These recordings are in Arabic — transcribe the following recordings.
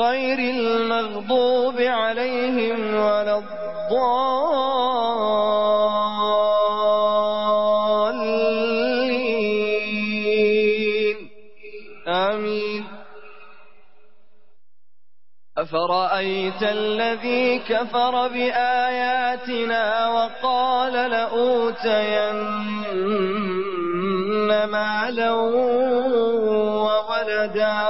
غير المغضوب عليهم ولا الضالين. آمين. أفرأيت الذي كفر بآياتنا وقال لأوتين مالا وولدا؟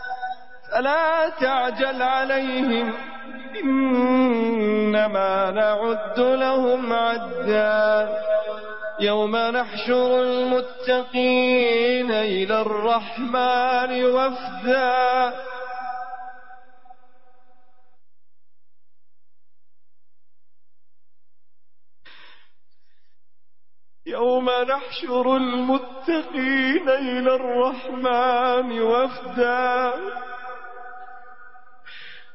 ألا تعجل عليهم إنما نعد لهم عدا يوم نحشر المتقين إلى الرحمن وفدا يوم نحشر المتقين إلى الرحمن وفدا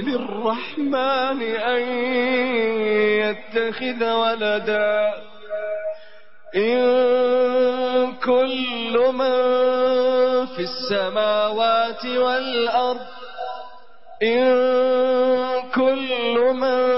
للرحمن أن يتخذ ولدا. إن كل من في السماوات والأرض. إن كل من